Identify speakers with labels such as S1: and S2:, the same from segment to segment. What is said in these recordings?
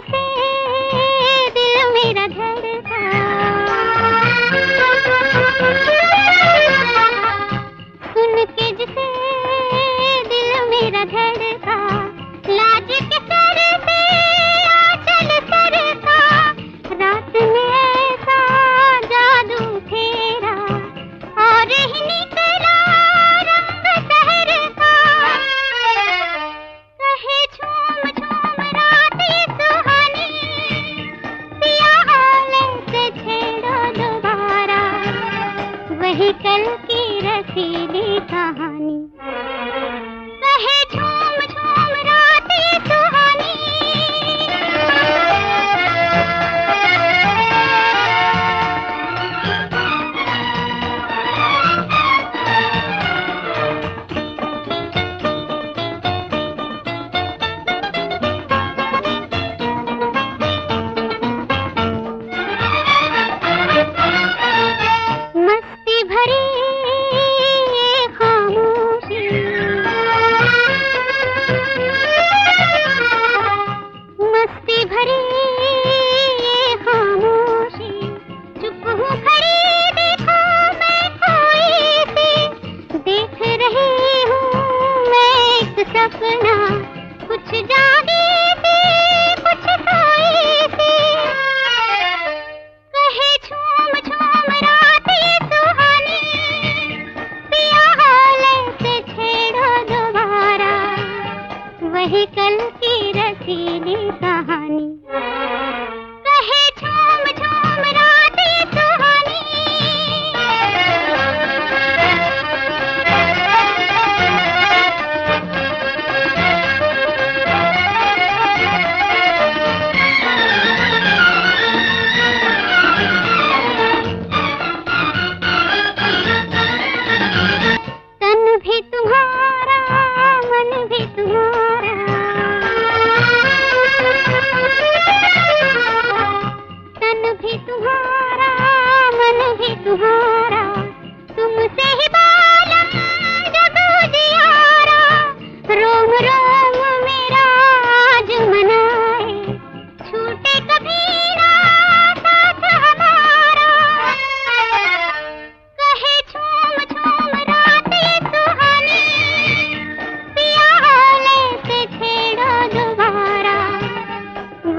S1: तुझसे रसीली कहानी।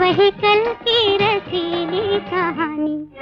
S1: वही कल की रसीली कहानी।